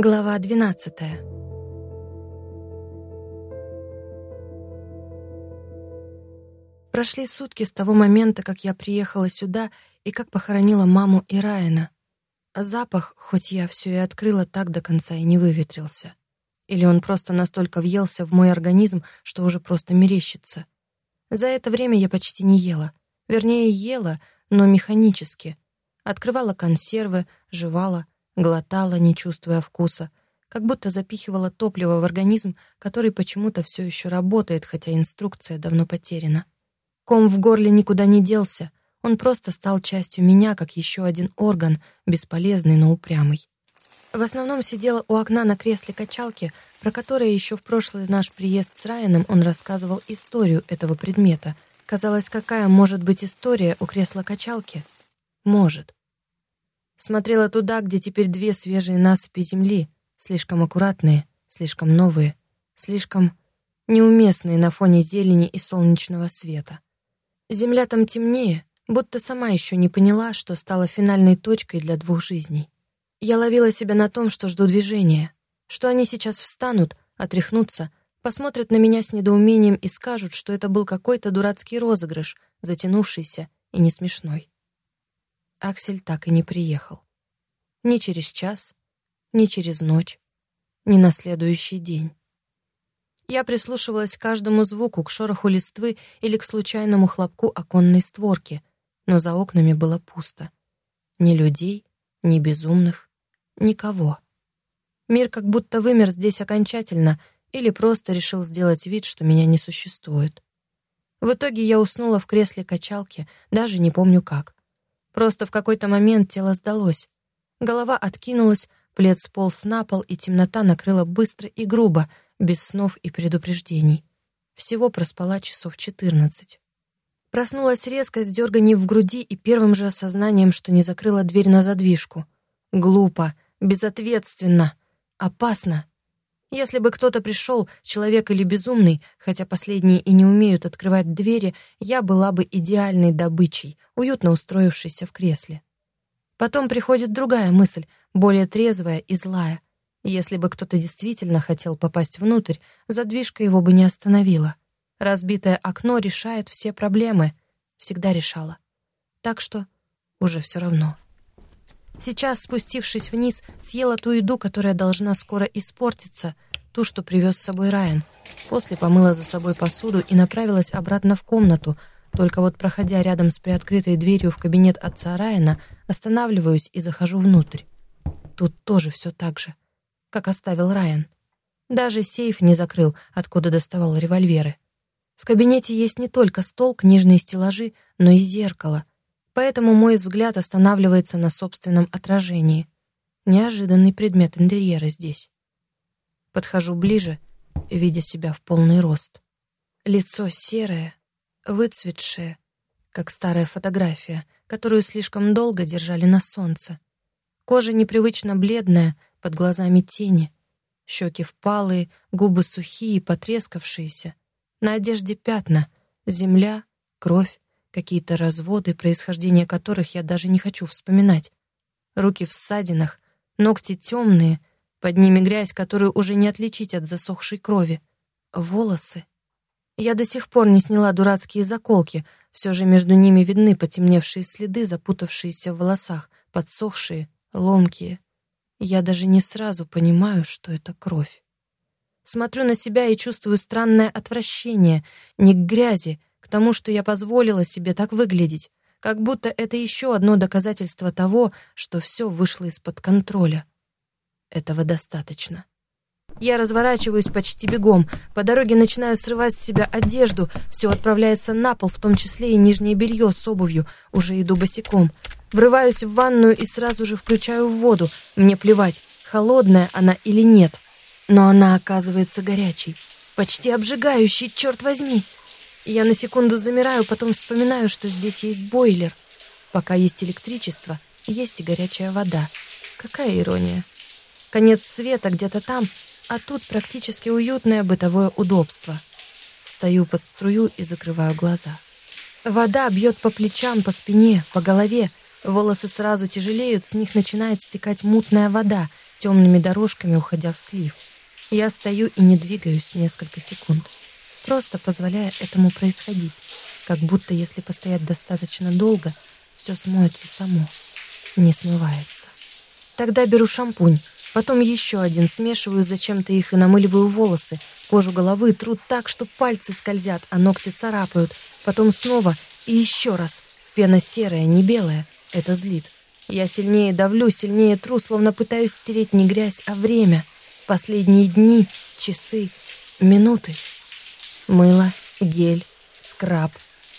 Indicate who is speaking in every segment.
Speaker 1: Глава 12. Прошли сутки с того момента, как я приехала сюда и как похоронила маму и Райана. А запах, хоть я все и открыла, так до конца и не выветрился. Или он просто настолько въелся в мой организм, что уже просто мерещится. За это время я почти не ела. Вернее, ела, но механически. Открывала консервы, жевала, глотала, не чувствуя вкуса, как будто запихивала топливо в организм, который почему-то все еще работает, хотя инструкция давно потеряна. Ком в горле никуда не делся, он просто стал частью меня, как еще один орган, бесполезный, но упрямый. В основном сидела у окна на кресле качалки, про которое еще в прошлый наш приезд с Райаном он рассказывал историю этого предмета. Казалось, какая может быть история у кресла качалки? Может. Смотрела туда, где теперь две свежие насыпи земли, слишком аккуратные, слишком новые, слишком неуместные на фоне зелени и солнечного света. Земля там темнее, будто сама еще не поняла, что стала финальной точкой для двух жизней. Я ловила себя на том, что жду движения, что они сейчас встанут, отряхнутся, посмотрят на меня с недоумением и скажут, что это был какой-то дурацкий розыгрыш, затянувшийся и не смешной. Аксель так и не приехал. Ни через час, ни через ночь, ни на следующий день. Я прислушивалась к каждому звуку, к шороху листвы или к случайному хлопку оконной створки, но за окнами было пусто. Ни людей, ни безумных, никого. Мир как будто вымер здесь окончательно или просто решил сделать вид, что меня не существует. В итоге я уснула в кресле качалки, даже не помню как. Просто в какой-то момент тело сдалось. Голова откинулась, плед сполз на пол, и темнота накрыла быстро и грубо, без снов и предупреждений. Всего проспала часов четырнадцать. Проснулась резко с дерганием в груди и первым же осознанием, что не закрыла дверь на задвижку. Глупо, безответственно, опасно. Если бы кто-то пришел, человек или безумный, хотя последние и не умеют открывать двери, я была бы идеальной добычей, уютно устроившейся в кресле. Потом приходит другая мысль, более трезвая и злая. Если бы кто-то действительно хотел попасть внутрь, задвижка его бы не остановила. Разбитое окно решает все проблемы. Всегда решала. Так что уже все равно. Сейчас, спустившись вниз, съела ту еду, которая должна скоро испортиться, ту, что привез с собой Райан. После помыла за собой посуду и направилась обратно в комнату. Только вот, проходя рядом с приоткрытой дверью в кабинет отца Райана, останавливаюсь и захожу внутрь. Тут тоже все так же, как оставил Райан. Даже сейф не закрыл, откуда доставал револьверы. В кабинете есть не только стол, книжные стеллажи, но и зеркало — поэтому мой взгляд останавливается на собственном отражении. Неожиданный предмет интерьера здесь. Подхожу ближе, видя себя в полный рост. Лицо серое, выцветшее, как старая фотография, которую слишком долго держали на солнце. Кожа непривычно бледная, под глазами тени. Щеки впалые, губы сухие, потрескавшиеся. На одежде пятна, земля, кровь, какие-то разводы, происхождение которых я даже не хочу вспоминать. Руки в ссадинах, ногти темные, под ними грязь, которую уже не отличить от засохшей крови. Волосы. Я до сих пор не сняла дурацкие заколки, все же между ними видны потемневшие следы, запутавшиеся в волосах, подсохшие, ломкие. Я даже не сразу понимаю, что это кровь. Смотрю на себя и чувствую странное отвращение, не к грязи, тому, что я позволила себе так выглядеть, как будто это еще одно доказательство того, что все вышло из-под контроля. Этого достаточно. Я разворачиваюсь почти бегом, по дороге начинаю срывать с себя одежду, все отправляется на пол, в том числе и нижнее белье с обувью, уже иду босиком. Врываюсь в ванную и сразу же включаю в воду, мне плевать, холодная она или нет. Но она оказывается горячей, почти обжигающей, черт возьми. Я на секунду замираю, потом вспоминаю, что здесь есть бойлер. Пока есть электричество, есть и горячая вода. Какая ирония. Конец света где-то там, а тут практически уютное бытовое удобство. Встаю под струю и закрываю глаза. Вода бьет по плечам, по спине, по голове. Волосы сразу тяжелеют, с них начинает стекать мутная вода. темными дорожками уходя в слив. Я стою и не двигаюсь несколько секунд, просто позволяя этому происходить, как будто если постоять достаточно долго, все смоется само, не смывается. Тогда беру шампунь, потом еще один, смешиваю зачем-то их и намыливаю волосы, кожу головы тру так, что пальцы скользят, а ногти царапают, потом снова и еще раз. Пена серая, не белая, это злит. Я сильнее давлю, сильнее тру, словно пытаюсь стереть не грязь, а время. Последние дни, часы, минуты. Мыло, гель, скраб.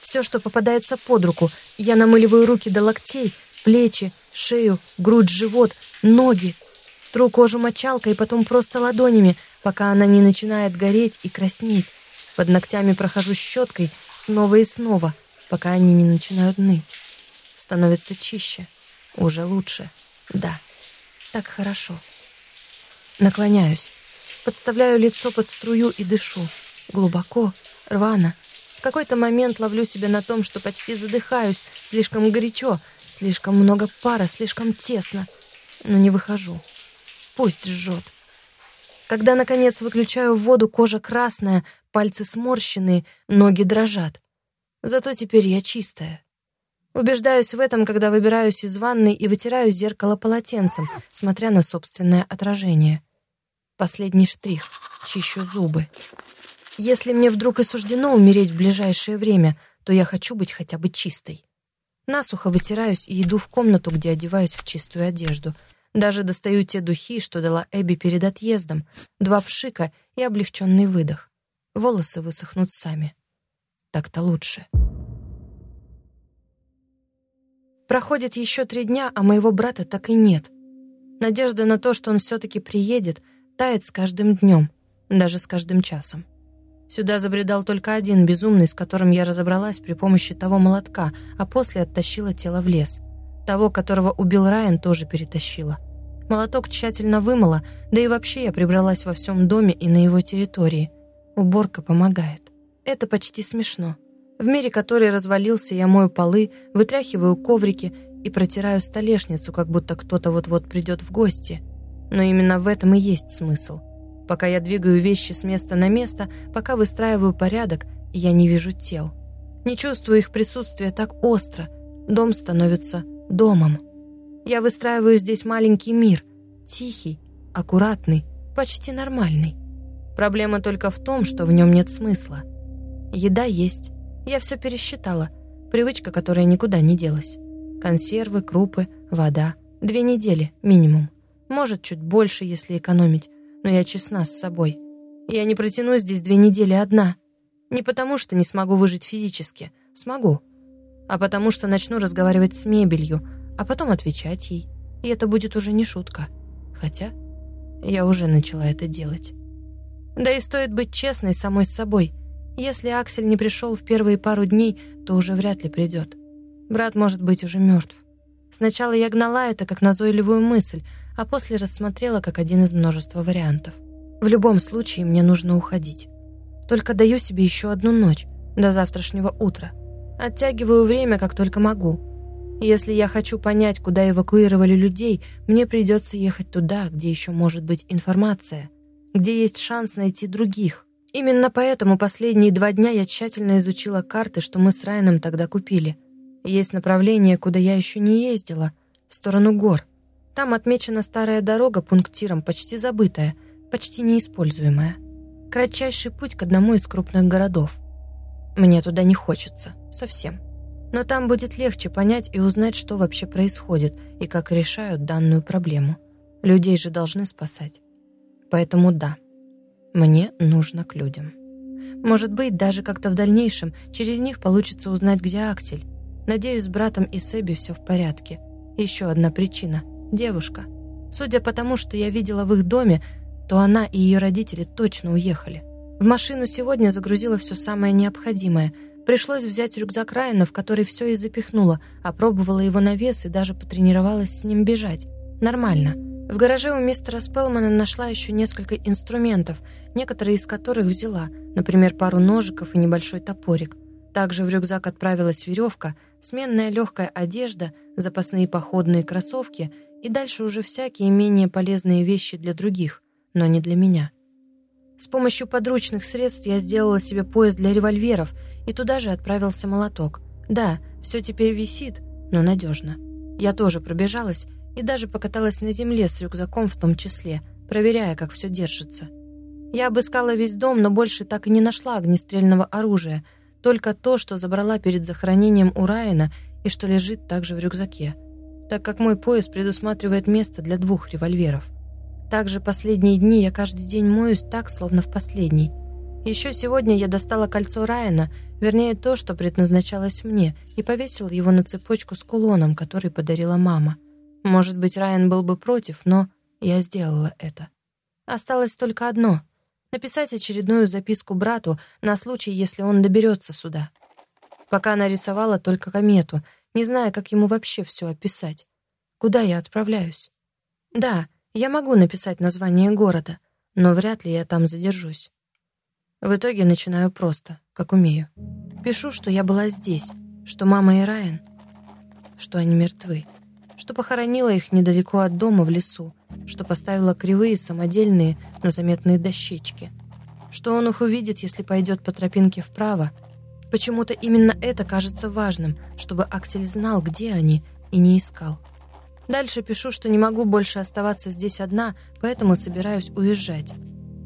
Speaker 1: Все, что попадается под руку. Я намыливаю руки до локтей, плечи, шею, грудь, живот, ноги. Тру кожу мочалкой, потом просто ладонями, пока она не начинает гореть и краснеть. Под ногтями прохожу щеткой снова и снова, пока они не начинают ныть. Становится чище. Уже лучше. Да. Так хорошо. Наклоняюсь. Подставляю лицо под струю и дышу. Глубоко, рвано. В какой-то момент ловлю себя на том, что почти задыхаюсь. Слишком горячо, слишком много пара, слишком тесно. Но не выхожу. Пусть жжет. Когда, наконец, выключаю воду, кожа красная, пальцы сморщенные, ноги дрожат. Зато теперь я чистая. Убеждаюсь в этом, когда выбираюсь из ванной и вытираю зеркало полотенцем, смотря на собственное отражение. Последний штрих. Чищу зубы. Если мне вдруг и суждено умереть в ближайшее время, то я хочу быть хотя бы чистой. Насухо вытираюсь и иду в комнату, где одеваюсь в чистую одежду. Даже достаю те духи, что дала Эбби перед отъездом. Два пшика и облегченный выдох. Волосы высохнут сами. Так-то лучше. Проходит еще три дня, а моего брата так и нет. Надежда на то, что он все-таки приедет, тает с каждым днем, даже с каждым часом. Сюда забредал только один безумный, с которым я разобралась при помощи того молотка, а после оттащила тело в лес. Того, которого убил Райан, тоже перетащила. Молоток тщательно вымыла, да и вообще я прибралась во всем доме и на его территории. Уборка помогает. Это почти смешно. В мире, который развалился, я мою полы, вытряхиваю коврики и протираю столешницу, как будто кто-то вот-вот придет в гости. Но именно в этом и есть смысл. Пока я двигаю вещи с места на место, пока выстраиваю порядок, я не вижу тел. Не чувствую их присутствия так остро. Дом становится домом. Я выстраиваю здесь маленький мир. Тихий, аккуратный, почти нормальный. Проблема только в том, что в нем нет смысла. Еда есть, я все пересчитала. Привычка, которая никуда не делась. Консервы, крупы, вода. Две недели минимум. Может, чуть больше, если экономить. Но я честна с собой. Я не протяну здесь две недели одна. Не потому, что не смогу выжить физически. Смогу. А потому, что начну разговаривать с мебелью, а потом отвечать ей. И это будет уже не шутка. Хотя я уже начала это делать. Да и стоит быть честной самой с собой. Если Аксель не пришел в первые пару дней, то уже вряд ли придет. Брат может быть уже мертв. Сначала я гнала это как назойливую мысль, а после рассмотрела как один из множества вариантов. В любом случае мне нужно уходить. Только даю себе еще одну ночь, до завтрашнего утра. Оттягиваю время, как только могу. Если я хочу понять, куда эвакуировали людей, мне придется ехать туда, где еще может быть информация, где есть шанс найти других. Именно поэтому последние два дня я тщательно изучила карты, что мы с Райаном тогда купили. Есть направление, куда я еще не ездила, в сторону гор. Там отмечена старая дорога пунктиром, почти забытая, почти неиспользуемая. Кратчайший путь к одному из крупных городов. Мне туда не хочется, совсем. Но там будет легче понять и узнать, что вообще происходит и как решают данную проблему. Людей же должны спасать. Поэтому да, мне нужно к людям. Может быть, даже как-то в дальнейшем через них получится узнать, где Аксель. Надеюсь, с братом и Себи все в порядке. Еще одна причина – девушка. Судя по тому, что я видела в их доме, то она и ее родители точно уехали. В машину сегодня загрузила все самое необходимое. Пришлось взять рюкзак Райана, в который все и запихнула, опробовала его на вес и даже потренировалась с ним бежать. Нормально. В гараже у мистера Спелмана нашла еще несколько инструментов, некоторые из которых взяла, например, пару ножиков и небольшой топорик. Также в рюкзак отправилась веревка, сменная легкая одежда, запасные походные кроссовки И дальше уже всякие менее полезные вещи для других, но не для меня. С помощью подручных средств я сделала себе пояс для револьверов, и туда же отправился молоток. Да, все теперь висит, но надежно. Я тоже пробежалась и даже покаталась на земле с рюкзаком в том числе, проверяя, как все держится. Я обыскала весь дом, но больше так и не нашла огнестрельного оружия, только то, что забрала перед захоронением у Райана и что лежит также в рюкзаке, так как мой пояс предусматривает место для двух револьверов. Также последние дни я каждый день моюсь так, словно в последний. Еще сегодня я достала кольцо Райана, вернее то, что предназначалось мне, и повесила его на цепочку с кулоном, который подарила мама. Может быть, Райан был бы против, но я сделала это. Осталось только одно — написать очередную записку брату на случай, если он доберется сюда. Пока она рисовала только комету, не зная, как ему вообще все описать. Куда я отправляюсь? Да, я могу написать название города, но вряд ли я там задержусь. В итоге начинаю просто, как умею. Пишу, что я была здесь, что мама и Райан, что они мертвы, что похоронила их недалеко от дома в лесу, что поставила кривые самодельные, но заметные дощечки, что он их увидит, если пойдет по тропинке вправо. Почему-то именно это кажется важным, чтобы Аксель знал, где они, и не искал. Дальше пишу, что не могу больше оставаться здесь одна, поэтому собираюсь уезжать.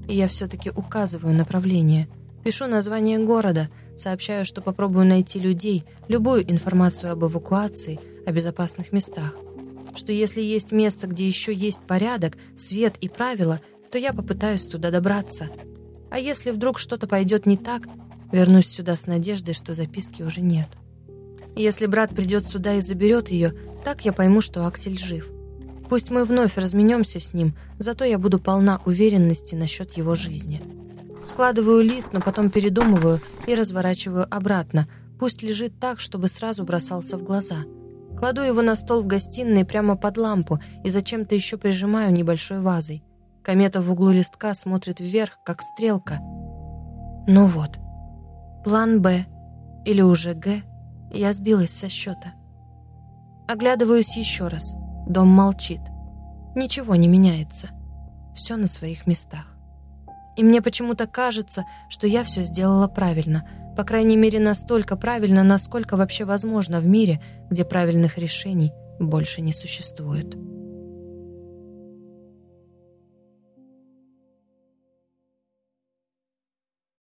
Speaker 1: И я все-таки указываю направление. Пишу название города, сообщаю, что попробую найти людей, любую информацию об эвакуации, о безопасных местах. Что если есть место, где еще есть порядок, свет и правила, то я попытаюсь туда добраться. А если вдруг что-то пойдет не так, вернусь сюда с надеждой, что записки уже нет. Если брат придет сюда и заберет ее, так я пойму, что Аксель жив. Пусть мы вновь разменемся с ним, зато я буду полна уверенности насчет его жизни. Складываю лист, но потом передумываю и разворачиваю обратно. Пусть лежит так, чтобы сразу бросался в глаза. Кладу его на стол в гостиной прямо под лампу и зачем-то еще прижимаю небольшой вазой. Комета в углу листка смотрит вверх, как стрелка. Ну вот. План «Б» или уже «Г» Я сбилась со счета. Оглядываюсь еще раз. Дом молчит. Ничего не меняется. Все на своих местах. И мне почему-то кажется, что я все сделала правильно. По крайней мере, настолько правильно, насколько вообще возможно в мире, где правильных решений больше не существует.